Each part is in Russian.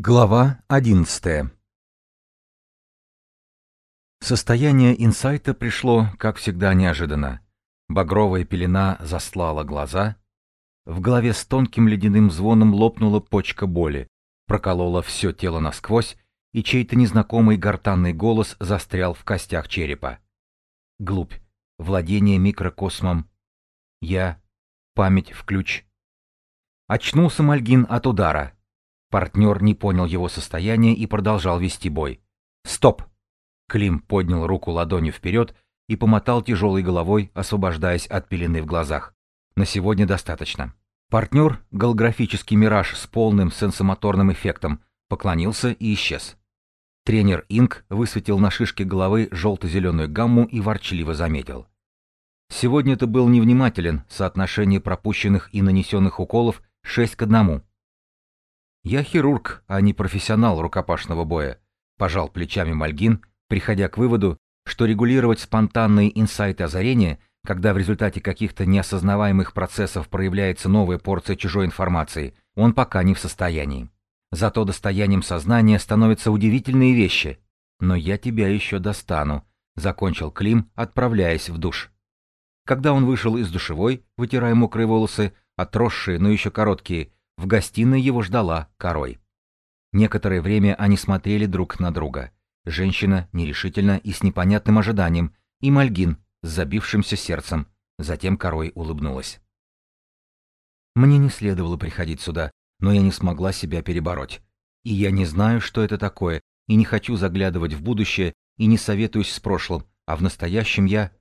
Глава 11 Состояние инсайта пришло, как всегда, неожиданно. Багровая пелена заслала глаза. В голове с тонким ледяным звоном лопнула почка боли, проколола все тело насквозь, и чей-то незнакомый гортанный голос застрял в костях черепа. Глубь. Владение микрокосмом. Я. Память в ключ. Очнулся Мальгин от удара. Партнер не понял его состояние и продолжал вести бой. «Стоп!» Клим поднял руку ладонью вперед и помотал тяжелой головой, освобождаясь от пелены в глазах. «На сегодня достаточно». Партнер, голографический мираж с полным сенсомоторным эффектом, поклонился и исчез. Тренер Инк высветил на шишке головы желто-зеленую гамму и ворчливо заметил. Сегодня ты был невнимателен, соотношение пропущенных и нанесенных уколов 6 к 1. «Я хирург, а не профессионал рукопашного боя», — пожал плечами Мальгин, приходя к выводу, что регулировать спонтанные инсайты озарения, когда в результате каких-то неосознаваемых процессов проявляется новая порция чужой информации, он пока не в состоянии. Зато достоянием сознания становятся удивительные вещи. «Но я тебя еще достану», — закончил Клим, отправляясь в душ. Когда он вышел из душевой, вытирая мокрые волосы, отросшие, но еще короткие, в гостиной его ждала корой. Некоторое время они смотрели друг на друга. Женщина нерешительно и с непонятным ожиданием, и Мальгин с забившимся сердцем. Затем корой улыбнулась. «Мне не следовало приходить сюда, но я не смогла себя перебороть. И я не знаю, что это такое, и не хочу заглядывать в будущее, и не советуюсь с прошлым, а в настоящем я...»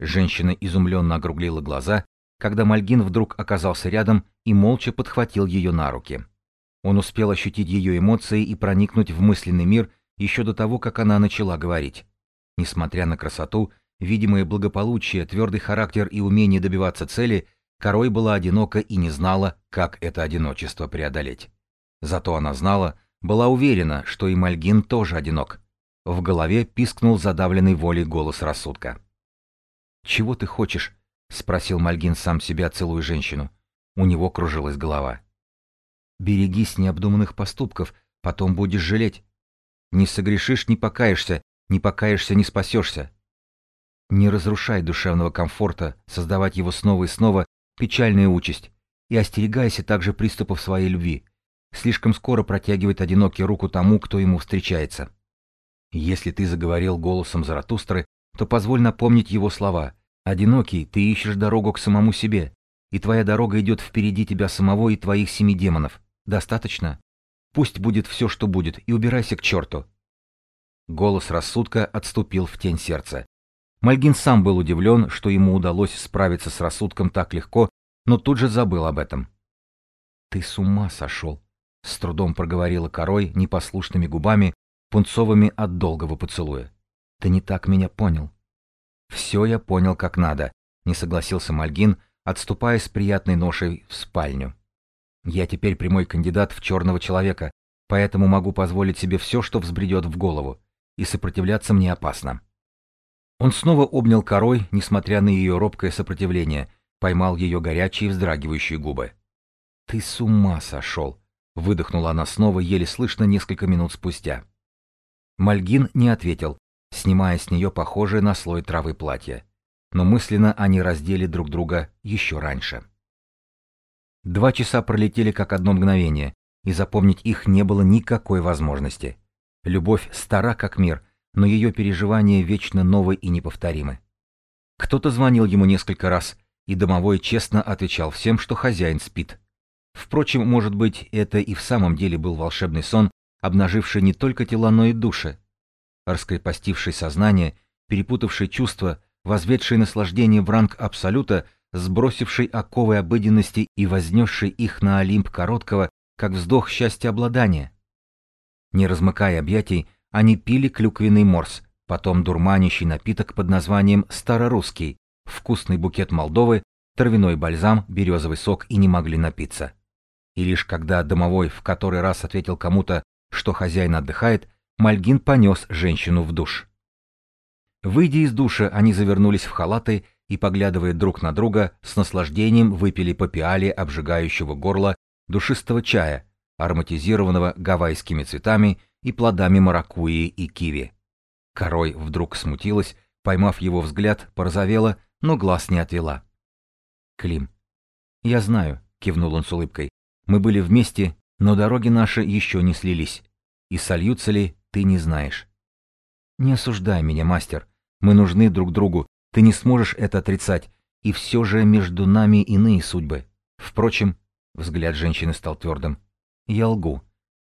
Женщина изумленно округлила глаза когда Мальгин вдруг оказался рядом и молча подхватил ее на руки. Он успел ощутить ее эмоции и проникнуть в мысленный мир еще до того, как она начала говорить. Несмотря на красоту, видимое благополучие, твердый характер и умение добиваться цели, Корой была одинока и не знала, как это одиночество преодолеть. Зато она знала, была уверена, что и Мальгин тоже одинок. В голове пискнул задавленный волей голос рассудка. «Чего ты хочешь?» — спросил Мальгин сам себя, целую женщину. У него кружилась голова. «Берегись необдуманных поступков, потом будешь жалеть. Не согрешишь — не покаешься, не покаешься — не спасешься. Не разрушай душевного комфорта, создавать его снова и снова — печальная участь. И остерегайся также приступов своей любви. Слишком скоро протягивает одинокий руку тому, кто ему встречается. Если ты заговорил голосом Заратустры, то позволь напомнить его слова — Одинокий, ты ищешь дорогу к самому себе, и твоя дорога идет впереди тебя самого и твоих семи демонов. Достаточно? Пусть будет все, что будет, и убирайся к черту. Голос рассудка отступил в тень сердца. Мальгин сам был удивлен, что ему удалось справиться с рассудком так легко, но тут же забыл об этом. «Ты с ума сошел!» — с трудом проговорила корой непослушными губами, пунцовыми от долгого поцелуя. «Ты не так меня понял. «Все я понял как надо», — не согласился Мальгин, отступая с приятной ношей в спальню. «Я теперь прямой кандидат в черного человека, поэтому могу позволить себе все, что взбредет в голову, и сопротивляться мне опасно». Он снова обнял корой, несмотря на ее робкое сопротивление, поймал ее горячие вздрагивающие губы. «Ты с ума сошел!» — выдохнула она снова, еле слышно несколько минут спустя. Мальгин не ответил, снимая с нее похожее на слой травы платье. Но мысленно они раздели друг друга еще раньше. Два часа пролетели как одно мгновение, и запомнить их не было никакой возможности. Любовь стара как мир, но ее переживания вечно новы и неповторимы. Кто-то звонил ему несколько раз, и домовой честно отвечал всем, что хозяин спит. Впрочем, может быть, это и в самом деле был волшебный сон, обнаживший не только тела, но и души, раскрепостивший сознание, перепутавший чувства, возведший наслаждение в ранг абсолюта, сбросивший оковы обыденности и вознесший их на Олимп короткого, как вздох счастья обладания. Не размыкая объятий, они пили клюквенный морс, потом дурманящий напиток под названием «старорусский», вкусный букет Молдовы, травяной бальзам, березовый сок и не могли напиться. И лишь когда домовой в который раз ответил кому-то, что хозяин отдыхает, Мальгин понес женщину в душ. Выйдя из душа, они завернулись в халаты и, поглядывая друг на друга, с наслаждением выпили по пиале обжигающего горла душистого чая, ароматизированного гавайскими цветами и плодами маракуйи и киви. Корой вдруг смутилась, поймав его взгляд, порозовела, но глаз не отвела. «Клим». «Я знаю», — кивнул он с улыбкой. «Мы были вместе, но дороги наши еще не слились. И сольются ли, ты не знаешь». «Не осуждай меня, мастер. Мы нужны друг другу. Ты не сможешь это отрицать. И все же между нами иные судьбы. Впрочем, взгляд женщины стал твердым. Я лгу.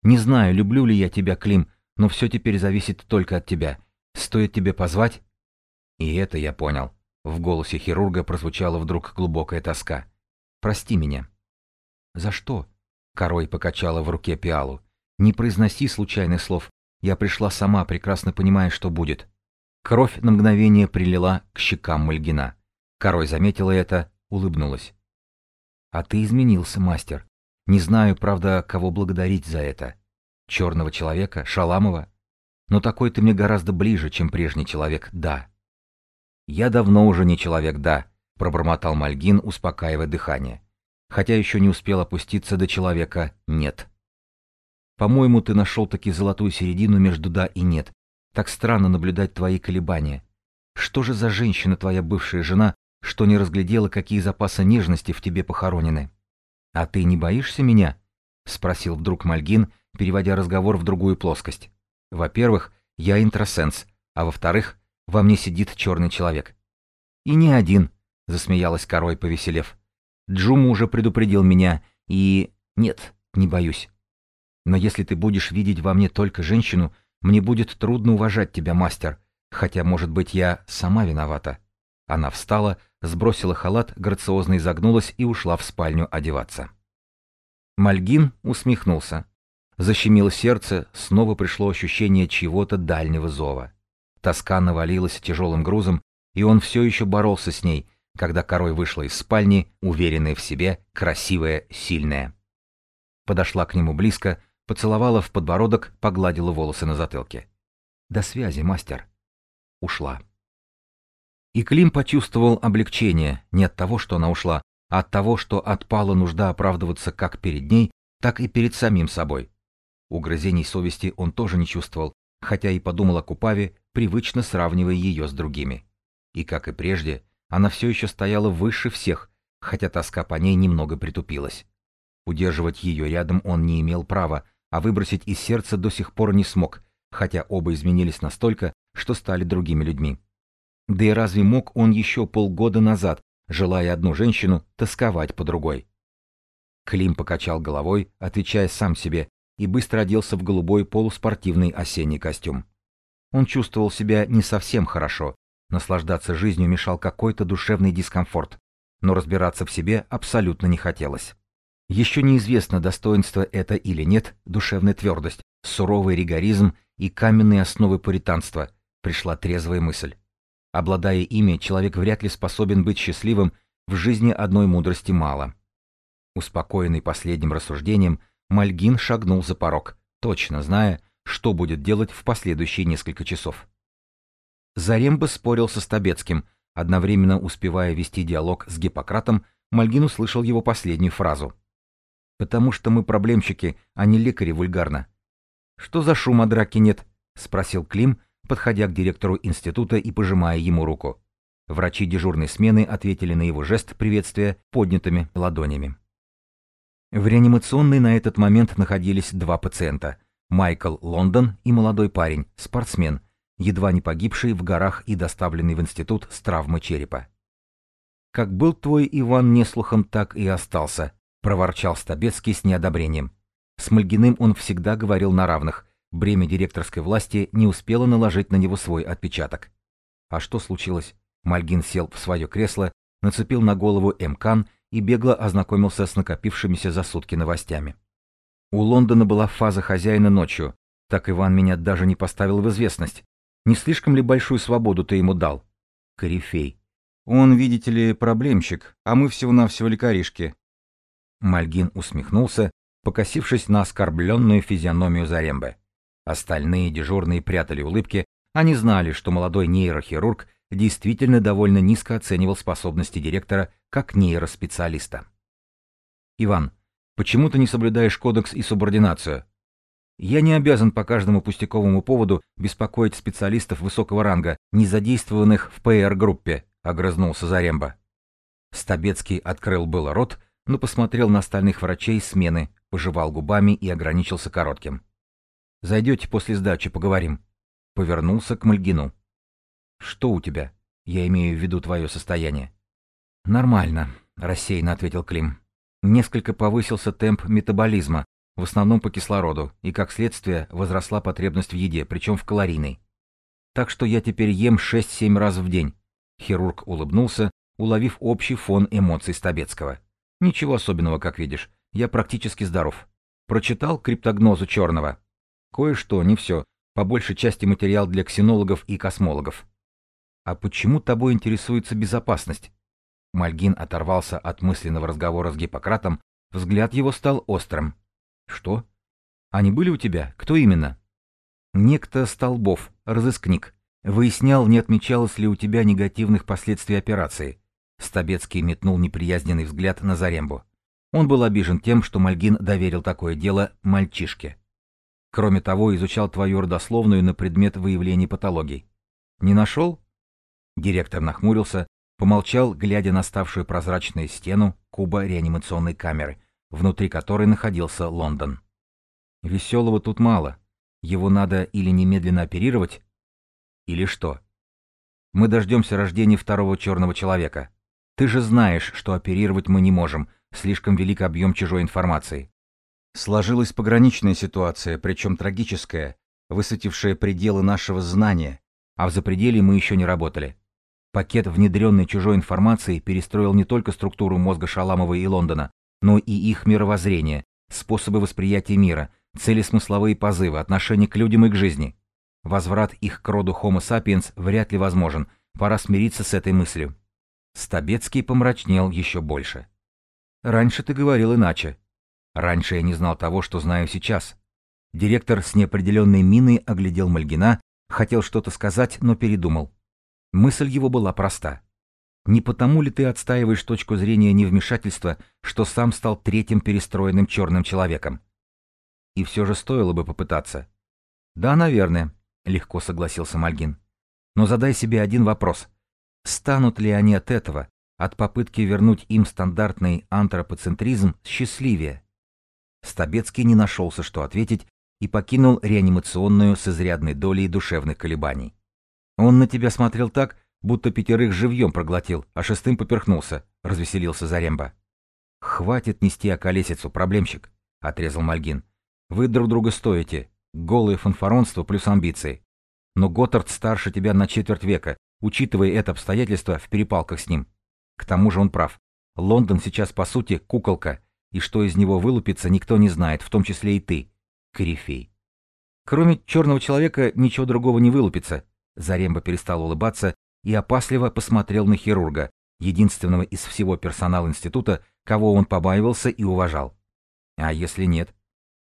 Не знаю, люблю ли я тебя, Клим, но все теперь зависит только от тебя. Стоит тебе позвать? И это я понял. В голосе хирурга прозвучала вдруг глубокая тоска. «Прости меня». «За что?» Корой покачала в руке пиалу. «Не произноси случайных слов. Я пришла сама, прекрасно понимая, что будет». Кровь на мгновение прилила к щекам Мальгина. Корой заметила это, улыбнулась. «А ты изменился, мастер. Не знаю, правда, кого благодарить за это. Черного человека? Шаламова? Но такой ты мне гораздо ближе, чем прежний человек, да». «Я давно уже не человек, да», — пробормотал Мальгин, успокаивая дыхание. Хотя еще не успел опуститься до человека «нет». «По-моему, ты нашел таки золотую середину между «да» и «нет». Так странно наблюдать твои колебания. Что же за женщина твоя бывшая жена, что не разглядела, какие запасы нежности в тебе похоронены? А ты не боишься меня?» — спросил вдруг Мальгин, переводя разговор в другую плоскость. «Во-первых, я интросенс, а во-вторых, во мне сидит черный человек. И не один, засмеялась корой, повеселев. Джуму уже предупредил меня, и... Нет, не боюсь. Но если ты будешь видеть во мне только женщину, мне будет трудно уважать тебя, мастер, хотя, может быть, я сама виновата. Она встала, сбросила халат, грациозно изогнулась и ушла в спальню одеваться. Мальгин усмехнулся. Защемило сердце, снова пришло ощущение чьего-то дальнего зова. Тоска навалилась тяжелым грузом, и он все еще боролся с ней, когда корой вышла из спальни, уверенная в себе, красивая, сильная. Подошла к нему близко, поцеловала в подбородок, погладила волосы на затылке. «До связи, мастер». Ушла. И Клим почувствовал облегчение не от того, что она ушла, а от того, что отпала нужда оправдываться как перед ней, так и перед самим собой. Угрызений совести он тоже не чувствовал, хотя и подумал о Купаве, привычно сравнивая ее с другими. И, как и прежде, она все еще стояла выше всех, хотя тоска по ней немного притупилась. Удерживать ее рядом он не имел права, а выбросить из сердца до сих пор не смог, хотя оба изменились настолько, что стали другими людьми. Да и разве мог он еще полгода назад, желая одну женщину, тосковать по другой? Клим покачал головой, отвечая сам себе, и быстро оделся в голубой полуспортивный осенний костюм. Он чувствовал себя не совсем хорошо, наслаждаться жизнью мешал какой-то душевный дискомфорт, но разбираться в себе абсолютно не хотелось. Еще неизвестно, достоинство это или нет, душевная твердость, суровый ригоризм и каменные основы пуританства, пришла трезвая мысль. Обладая ими, человек вряд ли способен быть счастливым, в жизни одной мудрости мало. Успокоенный последним рассуждением, Мальгин шагнул за порог, точно зная, что будет делать в последующие несколько часов. Заремба спорил со Стабецким, одновременно успевая вести диалог с Гиппократом, Мальгин услышал его последнюю фразу. «Потому что мы проблемщики, а не лекари вульгарно». «Что за шума драки нет?» — спросил Клим, подходя к директору института и пожимая ему руку. Врачи дежурной смены ответили на его жест приветствия поднятыми ладонями. В реанимационной на этот момент находились два пациента – Майкл Лондон и молодой парень, спортсмен, едва не погибший в горах и доставленный в институт с травмой черепа. «Как был твой Иван неслухом, так и остался», – проворчал Стабецкий с неодобрением. С Мальгиным он всегда говорил на равных, бремя директорской власти не успело наложить на него свой отпечаток. А что случилось? Мальгин сел в свое кресло, нацепил на голову Мкан и бегло ознакомился с накопившимися за сутки новостями. У Лондона была фаза хозяина ночью. Так Иван меня даже не поставил в известность. Не слишком ли большую свободу ты ему дал? Корифей. Он, видите ли, проблемщик, а мы всего-навсего лекаришки. Мальгин усмехнулся, покосившись на оскорбленную физиономию Зарембе. Остальные дежурные прятали улыбки, они знали, что молодой нейрохирург действительно довольно низко оценивал способности директора как нейроспециалиста. «Иван, Почему ты не соблюдаешь кодекс и субординацию? Я не обязан по каждому пустяковому поводу беспокоить специалистов высокого ранга, не задействованных в ПР-группе, огрызнулся Заремба. Стабецкий открыл было рот, но посмотрел на остальных врачей смены, пожевал губами и ограничился коротким. «Зайдете после сдачи, поговорим». Повернулся к Мальгину. «Что у тебя? Я имею в виду твое состояние». «Нормально», — рассеянно ответил Клим. Несколько повысился темп метаболизма, в основном по кислороду, и как следствие возросла потребность в еде, причем в калорийной. Так что я теперь ем 6-7 раз в день. Хирург улыбнулся, уловив общий фон эмоций Стабецкого. Ничего особенного, как видишь. Я практически здоров. Прочитал криптогнозу черного. Кое-что, не все. По большей части материал для ксенологов и космологов. А почему тобой интересуется безопасность? Мальгин оторвался от мысленного разговора с Гиппократом, взгляд его стал острым. Что? Они были у тебя? Кто именно? Некто Столбов, разыскник. Выяснял, не отмечалось ли у тебя негативных последствий операции. Стабецкий метнул неприязненный взгляд на Зарембу. Он был обижен тем, что Мальгин доверил такое дело мальчишке. Кроме того, изучал твою родословную на предмет выявления патологий. Не нашел? Директор нахмурился, помолчал, глядя на ставшую прозрачную стену куба реанимационной камеры, внутри которой находился Лондон. Веселого тут мало. Его надо или немедленно оперировать, или что? Мы дождемся рождения второго черного человека. Ты же знаешь, что оперировать мы не можем, слишком велик объем чужой информации. Сложилась пограничная ситуация, причем трагическая, высветившая пределы нашего знания, а в запределе мы еще не работали. Пакет внедренной чужой информации перестроил не только структуру мозга Шаламова и Лондона, но и их мировоззрение, способы восприятия мира, цели смысловые позывы, отношение к людям и к жизни. Возврат их к роду Homo sapiens вряд ли возможен, пора смириться с этой мыслью. Стабецкий помрачнел еще больше. «Раньше ты говорил иначе. Раньше я не знал того, что знаю сейчас». Директор с неопределенной миной оглядел Мальгина, хотел что-то сказать, но передумал. Мысль его была проста. Не потому ли ты отстаиваешь точку зрения невмешательства, что сам стал третьим перестроенным черным человеком? И все же стоило бы попытаться. Да, наверное, легко согласился Мальгин. Но задай себе один вопрос. Станут ли они от этого, от попытки вернуть им стандартный антропоцентризм, счастливее? Стабецкий не нашелся, что ответить, и покинул реанимационную с изрядной долей душевных колебаний. Он на тебя смотрел так, будто пятерых живьем проглотил, а шестым поперхнулся, развеселился Заремба. «Хватит нести околесицу, проблемщик», — отрезал Мальгин. «Вы друг друга стоите. Голое фанфаронство плюс амбиции. Но Готтард старше тебя на четверть века, учитывая это обстоятельство в перепалках с ним. К тому же он прав. Лондон сейчас, по сути, куколка, и что из него вылупится, никто не знает, в том числе и ты, корифей. Кроме черного человека ничего другого не вылупится. Заремба перестал улыбаться и опасливо посмотрел на хирурга, единственного из всего персонала института, кого он побаивался и уважал. А если нет?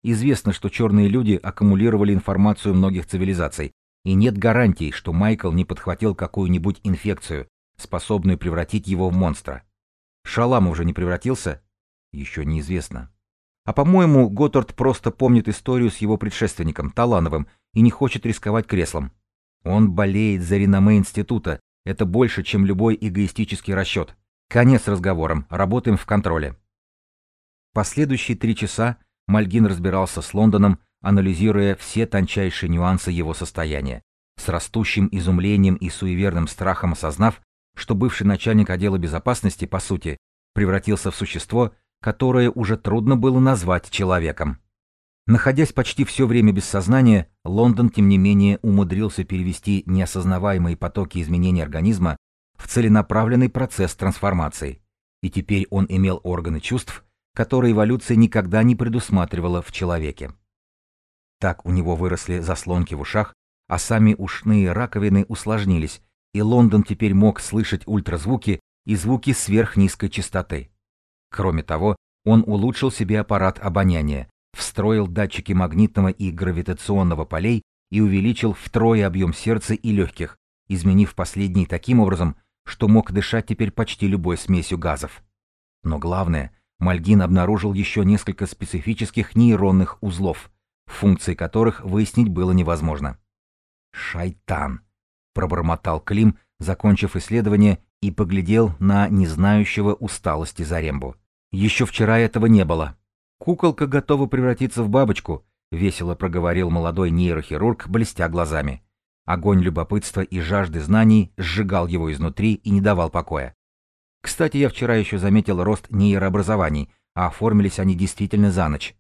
Известно, что черные люди аккумулировали информацию многих цивилизаций, и нет гарантий, что Майкл не подхватил какую-нибудь инфекцию, способную превратить его в монстра. Шалам уже не превратился? Еще неизвестно. А по-моему, Готтард просто помнит историю с его предшественником, Талановым, и не хочет рисковать креслом. Он болеет за реноме института. Это больше, чем любой эгоистический расчет. Конец разговорам. Работаем в контроле. Последующие три часа Мальгин разбирался с Лондоном, анализируя все тончайшие нюансы его состояния, с растущим изумлением и суеверным страхом осознав, что бывший начальник отдела безопасности, по сути, превратился в существо, которое уже трудно было назвать человеком. Находясь почти все время без сознания, Лондон, тем не менее, умудрился перевести неосознаваемые потоки изменений организма в целенаправленный процесс трансформации, и теперь он имел органы чувств, которые эволюция никогда не предусматривала в человеке. Так у него выросли заслонки в ушах, а сами ушные раковины усложнились, и Лондон теперь мог слышать ультразвуки и звуки сверхнизкой частоты. Кроме того, он улучшил себе аппарат обоняния, встроил датчики магнитного и гравитационного полей и увеличил втрое объем сердца и легких, изменив последний таким образом, что мог дышать теперь почти любой смесью газов. Но главное, Мальгин обнаружил еще несколько специфических нейронных узлов, функции которых выяснить было невозможно. «Шайтан!» — пробормотал Клим, закончив исследование, и поглядел на незнающего усталости Зарембу. «Еще вчера этого не было. Куколка готова превратиться в бабочку», — весело проговорил молодой нейрохирург, блестя глазами. Огонь любопытства и жажды знаний сжигал его изнутри и не давал покоя. Кстати, я вчера еще заметил рост нейрообразований, а оформились они действительно за ночь.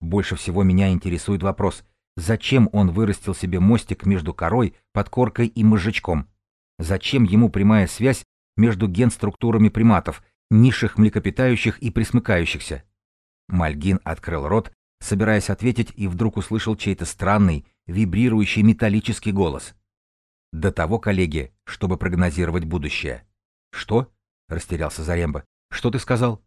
Больше всего меня интересует вопрос, зачем он вырастил себе мостик между корой, подкоркой и мозжечком? Зачем ему прямая связь между генструктурами приматов, низших млекопитающих и присмыкающихся? Мальгин открыл рот, собираясь ответить, и вдруг услышал чей-то странный, вибрирующий металлический голос. До того, коллеги, чтобы прогнозировать будущее. «Что?» — растерялся Заремба. «Что ты сказал?»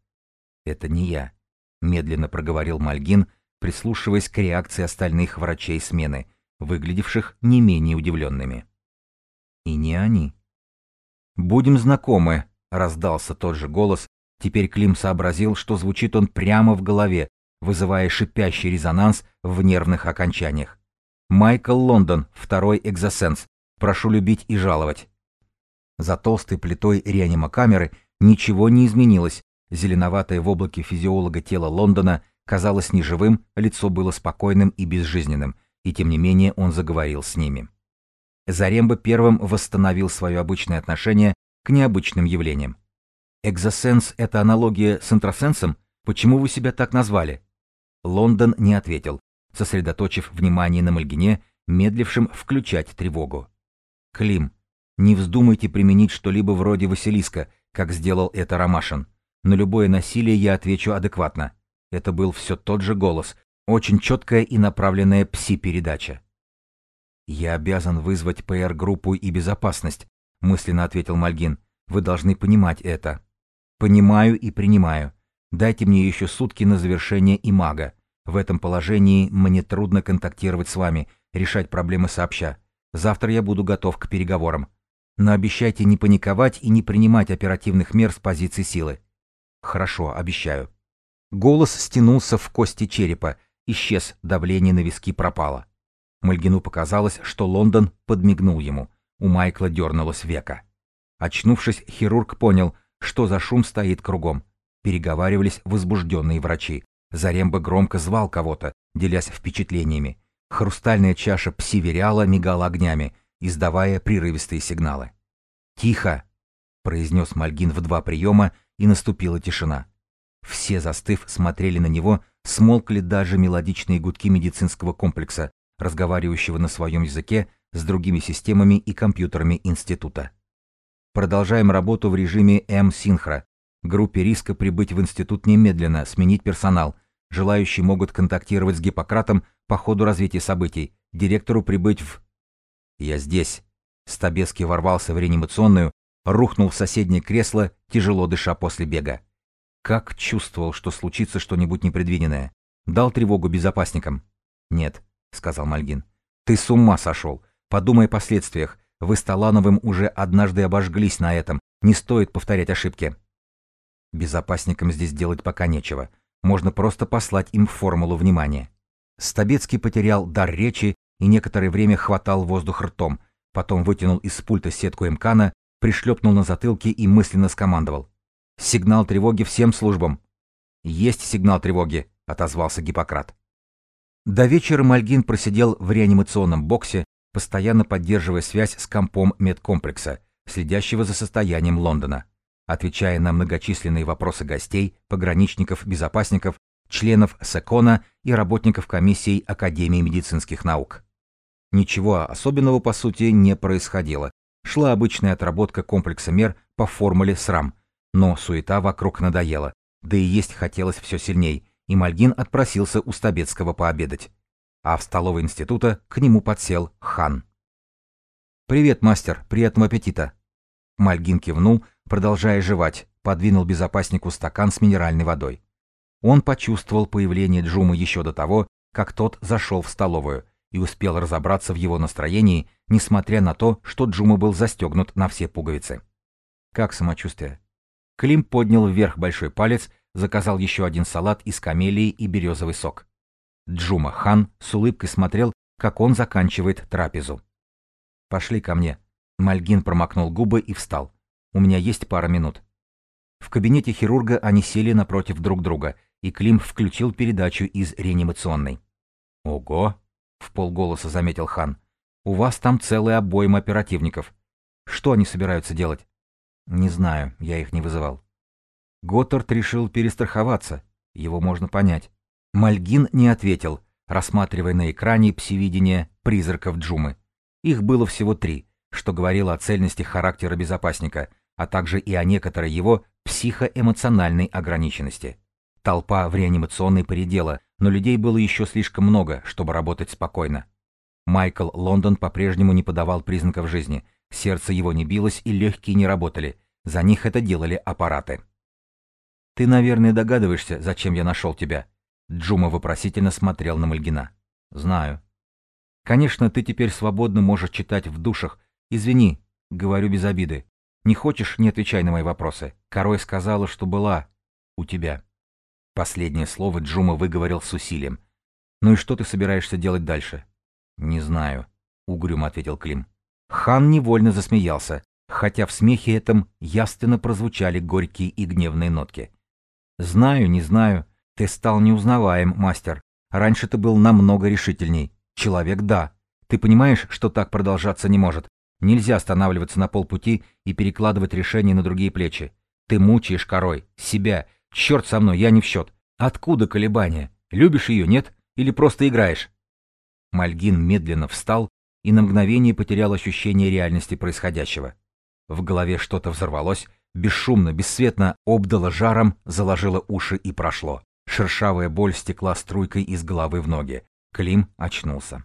«Это не я», — медленно проговорил Мальгин, прислушиваясь к реакции остальных врачей смены, выглядевших не менее удивленными. «И не они». «Будем знакомы», — раздался тот же голос. Теперь Клим сообразил, что звучит он прямо в голове, вызывая шипящий резонанс в нервных окончаниях. «Майкл Лондон, второй экзосенс. Прошу любить и жаловать». За толстой плитой реанимокамеры ничего не изменилось. Зеленоватое в облаке физиолога тело Лондона казалось неживым, лицо было спокойным и безжизненным, и тем не менее он заговорил с ними. Заремба первым восстановил свое обычное отношение к необычным явлениям. «Экзосенс — это аналогия с интросенсом? Почему вы себя так назвали?» Лондон не ответил, сосредоточив внимание на Мальгине, медлившем включать тревогу. «Клим, не вздумайте применить что-либо вроде Василиска, как сделал это Ромашин. На любое насилие я отвечу адекватно. Это был все тот же голос, очень четкая и направленная пси-передача. «Я обязан вызвать ПР-группу и безопасность», — мысленно ответил Мальгин. «Вы должны понимать это». «Понимаю и принимаю. Дайте мне еще сутки на завершение имага. В этом положении мне трудно контактировать с вами, решать проблемы сообща. Завтра я буду готов к переговорам но обещайте не паниковать и не принимать оперативных мер с позиции силы. Хорошо, обещаю. Голос стянулся в кости черепа, исчез, давление на виски пропало. Мальгину показалось, что Лондон подмигнул ему. У Майкла дернулось века. Очнувшись, хирург понял, что за шум стоит кругом. Переговаривались возбужденные врачи. Заремба громко звал кого-то, делясь впечатлениями. Хрустальная чаша псивериала мигала огнями, издавая прерывистые сигналы. «Тихо!» — произнес Мальгин в два приема, и наступила тишина. Все, застыв, смотрели на него, смолкли даже мелодичные гудки медицинского комплекса, разговаривающего на своем языке с другими системами и компьютерами института. Продолжаем работу в режиме М-синхро. Группе риска прибыть в институт немедленно, сменить персонал. Желающие могут контактировать с Гиппократом по ходу развития событий. Директору прибыть в... «Я здесь». Стабецкий ворвался в реанимационную, рухнул в соседнее кресло, тяжело дыша после бега. Как чувствовал, что случится что-нибудь непредвиденное. Дал тревогу безопасникам. «Нет», — сказал Мальгин. «Ты с ума сошел. Подумай о последствиях. Вы с Талановым уже однажды обожглись на этом. Не стоит повторять ошибки». Безопасникам здесь делать пока нечего. Можно просто послать им формулу внимания. Стабецкий потерял дар речи и некоторое время хватал воздух ртом, потом вытянул из пульта сетку Эмкана, пришлепнул на затылке и мысленно скомандовал. «Сигнал тревоги всем службам!» «Есть сигнал тревоги!» — отозвался Гиппократ. До вечера Мальгин просидел в реанимационном боксе, постоянно поддерживая связь с компом медкомплекса, следящего за состоянием Лондона. Отвечая на многочисленные вопросы гостей, пограничников, безопасников, членов СЭКОНа и работников комиссий Академии медицинских наук. Ничего особенного, по сути, не происходило. Шла обычная отработка комплекса мер по формуле СРАМ. Но суета вокруг надоела. Да и есть хотелось все сильней, и Мальгин отпросился у Стабецкого пообедать. А в столовой института к нему подсел Хан. «Привет, мастер, приятного аппетита!» Мальгин кивнул, продолжая жевать, подвинул безопаснику стакан с минеральной водой. Он почувствовал появление Джума еще до того, как тот зашел в столовую, и успел разобраться в его настроении, несмотря на то, что Джума был застегнут на все пуговицы. Как самочувствие? Клим поднял вверх большой палец, заказал еще один салат из камелии и березовый сок. Джума Хан с улыбкой смотрел, как он заканчивает трапезу. «Пошли ко мне». Мальгин промокнул губы и встал. «У меня есть пара минут». В кабинете хирурга они сели напротив друг друга, и Клим включил передачу из реанимационной. «Ого!» — в полголоса заметил Хан. «У вас там целый обойма оперативников. Что они собираются делать?» «Не знаю, я их не вызывал». Готтард решил перестраховаться. Его можно понять. Мальгин не ответил, рассматривая на экране псевидение призраков Джумы. Их было всего три, что говорило о цельности характера безопасника, а также и о некоторой его психоэмоциональной ограниченности. Толпа в реанимационной поредела, но людей было еще слишком много, чтобы работать спокойно. Майкл Лондон по-прежнему не подавал признаков жизни, сердце его не билось и легкие не работали, за них это делали аппараты. «Ты, наверное, догадываешься, зачем я нашел тебя?» Джума вопросительно смотрел на Мальгина. «Знаю». «Конечно, ты теперь свободно можешь читать в душах. Извини, говорю без обиды. Не хочешь, не отвечай на мои вопросы. Корой сказала, что была у тебя». Последнее слово Джума выговорил с усилием. «Ну и что ты собираешься делать дальше?» «Не знаю», — угрюмо ответил Клим. Хан невольно засмеялся, хотя в смехе этом явственно прозвучали горькие и гневные нотки. «Знаю, не знаю. Ты стал неузнаваем, мастер. Раньше ты был намного решительней. Человек — да. Ты понимаешь, что так продолжаться не может. Нельзя останавливаться на полпути и перекладывать решение на другие плечи. Ты мучаешь корой, себя, Черт со мной, я не в счет. Откуда колебания? Любишь ее, нет? Или просто играешь? Мальгин медленно встал и на мгновение потерял ощущение реальности происходящего. В голове что-то взорвалось, бесшумно, бесцветно обдало жаром, заложило уши и прошло. Шершавая боль стекла струйкой из головы в ноги. Клим очнулся.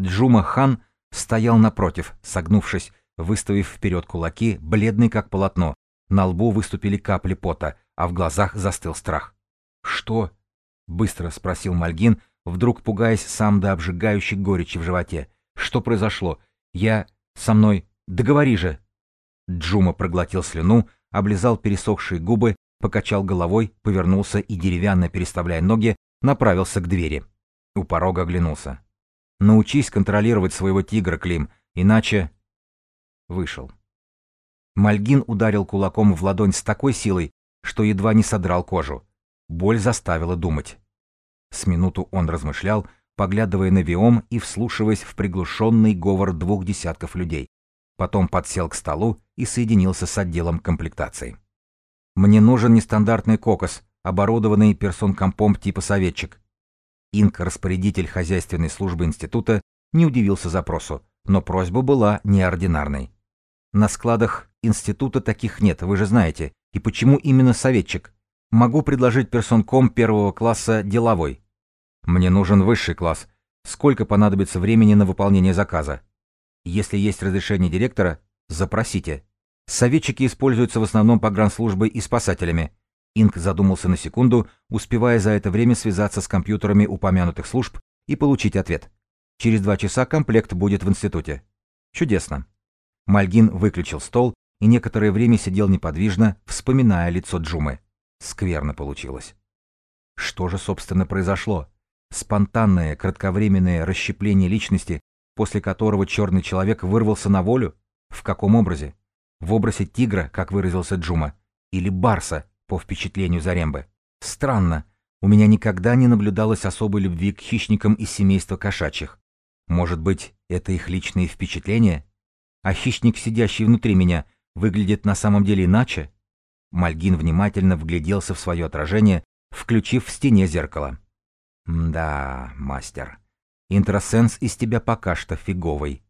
Джума Хан стоял напротив, согнувшись, выставив вперед кулаки, бледный как полотно. На лбу выступили капли пота, а в глазах застыл страх. «Что?» — быстро спросил Мальгин, вдруг пугаясь сам до обжигающей горечи в животе. «Что произошло? Я... со мной... Договори же!» Джума проглотил слюну, облизал пересохшие губы, покачал головой, повернулся и, деревянно переставляя ноги, направился к двери. У порога оглянулся. «Научись контролировать своего тигра, Клим, иначе...» Вышел. Мальгин ударил кулаком в ладонь с такой силой, что едва не содрал кожу. Боль заставила думать. С минуту он размышлял, поглядывая на Виом и вслушиваясь в приглушенный говор двух десятков людей. Потом подсел к столу и соединился с отделом комплектации. «Мне нужен нестандартный кокос, оборудованный персонкомпом типа советчик». Инк, распорядитель хозяйственной службы института, не удивился запросу, но просьба была неординарной. На складах института таких нет, вы же знаете, и почему именно советчик? Могу предложить персонком первого класса деловой. Мне нужен высший класс. Сколько понадобится времени на выполнение заказа? Если есть разрешение директора, запросите. Советчики используются в основном погранслужбой и спасателями. Инк задумался на секунду, успевая за это время связаться с компьютерами упомянутых служб и получить ответ. Через два часа комплект будет в институте. Чудесно. Мальгин выключил стол и некоторое время сидел неподвижно, вспоминая лицо Джумы. Скверно получилось. Что же, собственно, произошло? Спонтанное, кратковременное расщепление личности, после которого черный человек вырвался на волю? В каком образе? В образе тигра, как выразился Джума, или барса, по впечатлению Зарембы? Странно, у меня никогда не наблюдалось особой любви к хищникам из семейства кошачьих. Может быть, это их личные впечатления? А хищник, сидящий внутри меня, выглядит на самом деле иначе? Мальгин внимательно вгляделся в свое отражение, включив в стене зеркало. «Да, мастер, интросенс из тебя пока что фиговый.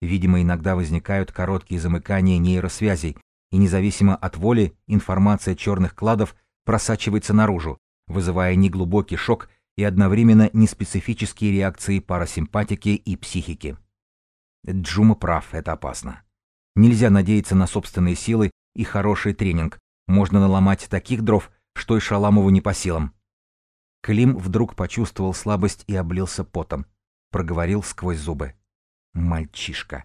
Видимо, иногда возникают короткие замыкания нейросвязей, и независимо от воли информация черных кладов просачивается наружу, вызывая неглубокий шок и одновременно неспецифические реакции парасимпатики и психики. Джума прав, это опасно. Нельзя надеяться на собственные силы и хороший тренинг. Можно наломать таких дров, что и Шаламову не по силам. Клим вдруг почувствовал слабость и облился потом. Проговорил сквозь зубы. Мальчишка.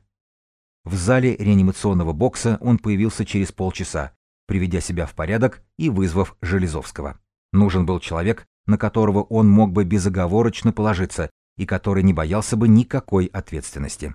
В зале реанимационного бокса он появился через полчаса. приведя себя в порядок и вызвав Железовского. Нужен был человек, на которого он мог бы безоговорочно положиться и который не боялся бы никакой ответственности.